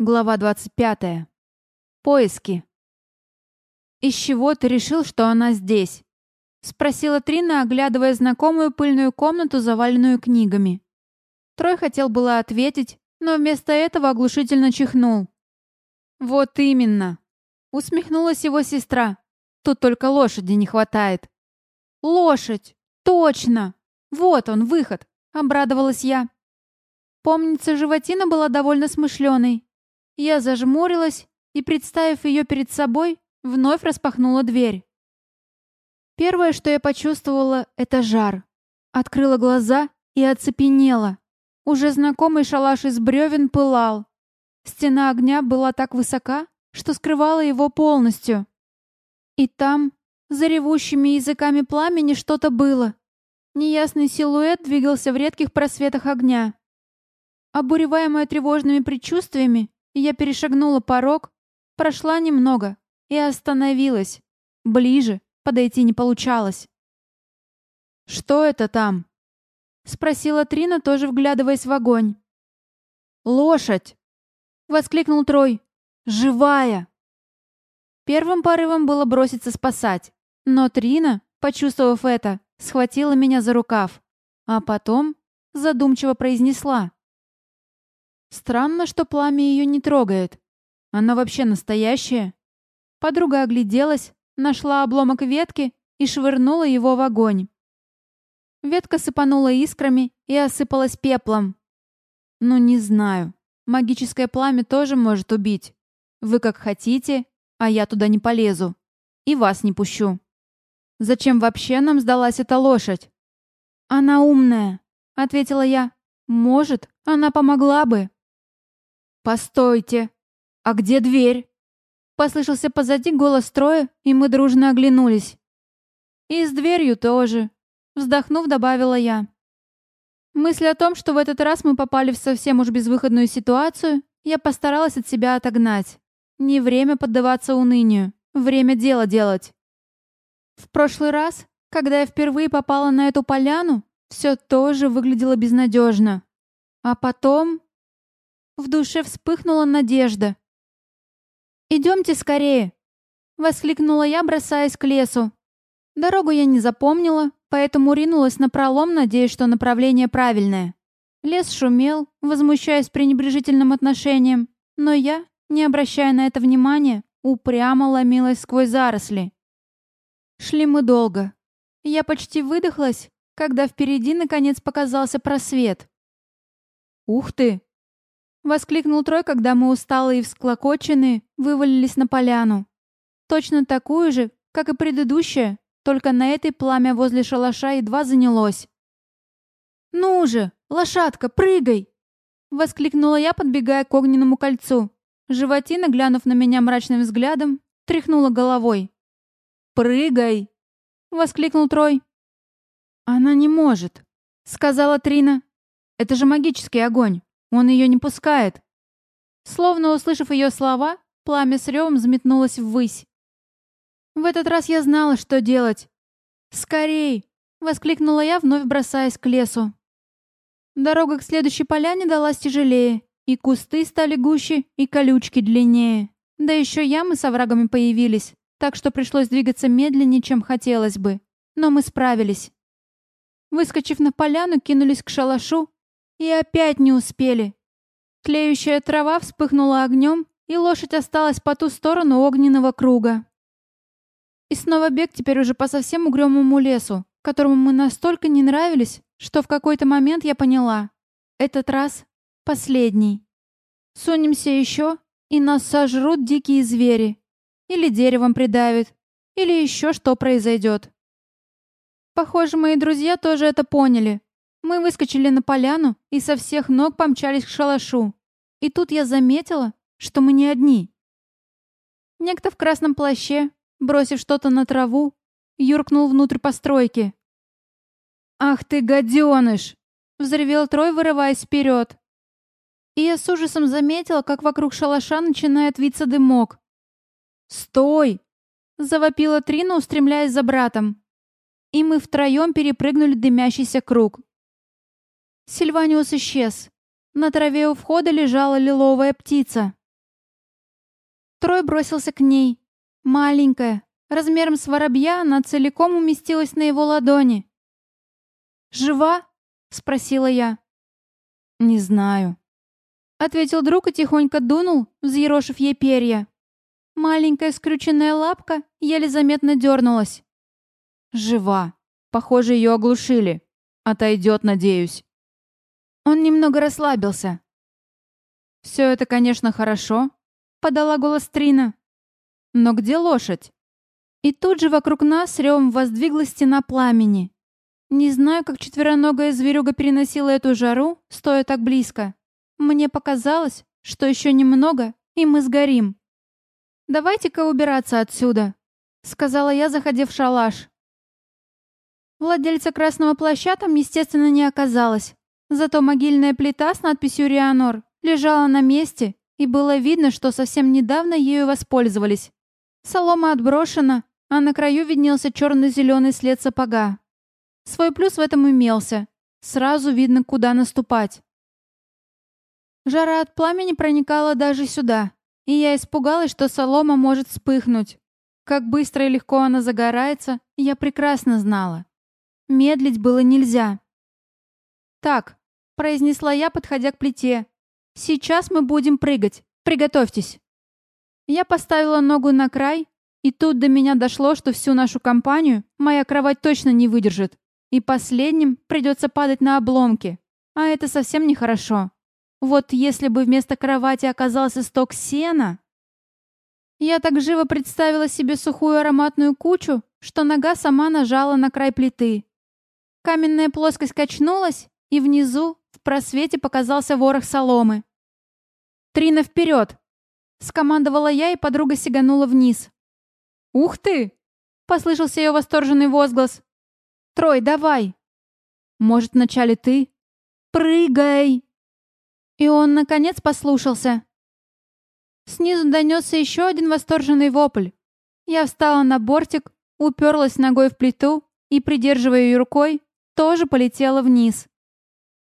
Глава 25. Поиски. «Из чего ты решил, что она здесь?» — спросила Трина, оглядывая знакомую пыльную комнату, заваленную книгами. Трой хотел было ответить, но вместо этого оглушительно чихнул. «Вот именно!» — усмехнулась его сестра. «Тут только лошади не хватает». «Лошадь! Точно! Вот он, выход!» — обрадовалась я. Помнится, животина была довольно смышленой, я зажмурилась и, представив ее перед собой, вновь распахнула дверь. Первое, что я почувствовала, это жар. Открыла глаза и оцепенела. Уже знакомый шалаш из бревен пылал. Стена огня была так высока, что скрывала его полностью. И там, за ревущими языками пламени, что-то было. Неясный силуэт двигался в редких просветах огня. Обуреваемая тревожными предчувствиями, я перешагнула порог, прошла немного и остановилась. Ближе подойти не получалось. «Что это там?» — спросила Трина, тоже вглядываясь в огонь. «Лошадь!» — воскликнул Трой. «Живая!» Первым порывом было броситься спасать, но Трина, почувствовав это, схватила меня за рукав, а потом задумчиво произнесла. Странно, что пламя ее не трогает. Она вообще настоящая? Подруга огляделась, нашла обломок ветки и швырнула его в огонь. Ветка сыпанула искрами и осыпалась пеплом. Ну, не знаю. Магическое пламя тоже может убить. Вы как хотите, а я туда не полезу. И вас не пущу. Зачем вообще нам сдалась эта лошадь? Она умная, ответила я. Может, она помогла бы. «Постойте! А где дверь?» Послышался позади голос Троя, и мы дружно оглянулись. «И с дверью тоже», — вздохнув, добавила я. Мысль о том, что в этот раз мы попали в совсем уж безвыходную ситуацию, я постаралась от себя отогнать. Не время поддаваться унынию, время дело делать. В прошлый раз, когда я впервые попала на эту поляну, все тоже выглядело безнадежно. А потом... В душе вспыхнула надежда. «Идемте скорее!» — воскликнула я, бросаясь к лесу. Дорогу я не запомнила, поэтому ринулась на пролом, надеясь, что направление правильное. Лес шумел, возмущаясь пренебрежительным отношением, но я, не обращая на это внимания, упрямо ломилась сквозь заросли. Шли мы долго. Я почти выдохлась, когда впереди наконец показался просвет. «Ух ты!» Воскликнул Трой, когда мы усталые и всклокоченные вывалились на поляну. Точно такую же, как и предыдущая, только на этой пламя возле шалаша едва занялось. «Ну же, лошадка, прыгай!» Воскликнула я, подбегая к огненному кольцу. Животина, глянув на меня мрачным взглядом, тряхнула головой. «Прыгай!» — воскликнул Трой. «Она не может», — сказала Трина. «Это же магический огонь. Он ее не пускает. Словно услышав ее слова, пламя с ревом взметнулось ввысь. В этот раз я знала, что делать. «Скорей!» — воскликнула я, вновь бросаясь к лесу. Дорога к следующей поляне далась тяжелее, и кусты стали гуще, и колючки длиннее. Да еще ямы с оврагами появились, так что пришлось двигаться медленнее, чем хотелось бы. Но мы справились. Выскочив на поляну, кинулись к шалашу, и опять не успели. Тлеющая трава вспыхнула огнем, и лошадь осталась по ту сторону огненного круга. И снова бег теперь уже по совсем угрюмому лесу, которому мы настолько не нравились, что в какой-то момент я поняла. Этот раз последний. Сунемся еще, и нас сожрут дикие звери. Или деревом придавят. Или еще что произойдет. Похоже, мои друзья тоже это поняли, мы выскочили на поляну и со всех ног помчались к шалашу. И тут я заметила, что мы не одни. Некто в красном плаще, бросив что-то на траву, юркнул внутрь постройки. «Ах ты, гаденыш!» — взревел Трой, вырываясь вперед. И я с ужасом заметила, как вокруг шалаша начинает виться дымок. «Стой!» — завопила Трина, устремляясь за братом. И мы втроем перепрыгнули дымящийся круг. Сильваниус исчез. На траве у входа лежала лиловая птица. Трой бросился к ней. Маленькая, размером с воробья, она целиком уместилась на его ладони. «Жива?» — спросила я. «Не знаю», — ответил друг и тихонько дунул, взъерошив ей перья. Маленькая скрюченная лапка еле заметно дернулась. «Жива. Похоже, ее оглушили. Отойдет, надеюсь». Он немного расслабился. «Все это, конечно, хорошо», — подала голос Трина. «Но где лошадь?» И тут же вокруг нас ревом воздвиглась стена пламени. Не знаю, как четвероногая зверюга переносила эту жару, стоя так близко. Мне показалось, что еще немного, и мы сгорим. «Давайте-ка убираться отсюда», — сказала я, заходя в шалаш. Владельца красного плаща там, естественно, не оказалось. Зато могильная плита с надписью «Рианор» лежала на месте, и было видно, что совсем недавно ею воспользовались. Солома отброшена, а на краю виднелся черно-зеленый след сапога. Свой плюс в этом имелся. Сразу видно, куда наступать. Жара от пламени проникала даже сюда, и я испугалась, что солома может вспыхнуть. Как быстро и легко она загорается, я прекрасно знала. Медлить было нельзя. «Так», — произнесла я, подходя к плите. «Сейчас мы будем прыгать. Приготовьтесь». Я поставила ногу на край, и тут до меня дошло, что всю нашу компанию моя кровать точно не выдержит. И последним придется падать на обломки. А это совсем нехорошо. Вот если бы вместо кровати оказался сток сена... Я так живо представила себе сухую ароматную кучу, что нога сама нажала на край плиты. Каменная плоскость качнулась, и внизу, в просвете, показался ворох соломы. «Трина, вперед!» — скомандовала я, и подруга сиганула вниз. «Ух ты!» — послышался ее восторженный возглас. «Трой, давай!» «Может, вначале ты?» «Прыгай!» И он, наконец, послушался. Снизу донесся еще один восторженный вопль. Я встала на бортик, уперлась ногой в плиту и, придерживая ее рукой, тоже полетела вниз.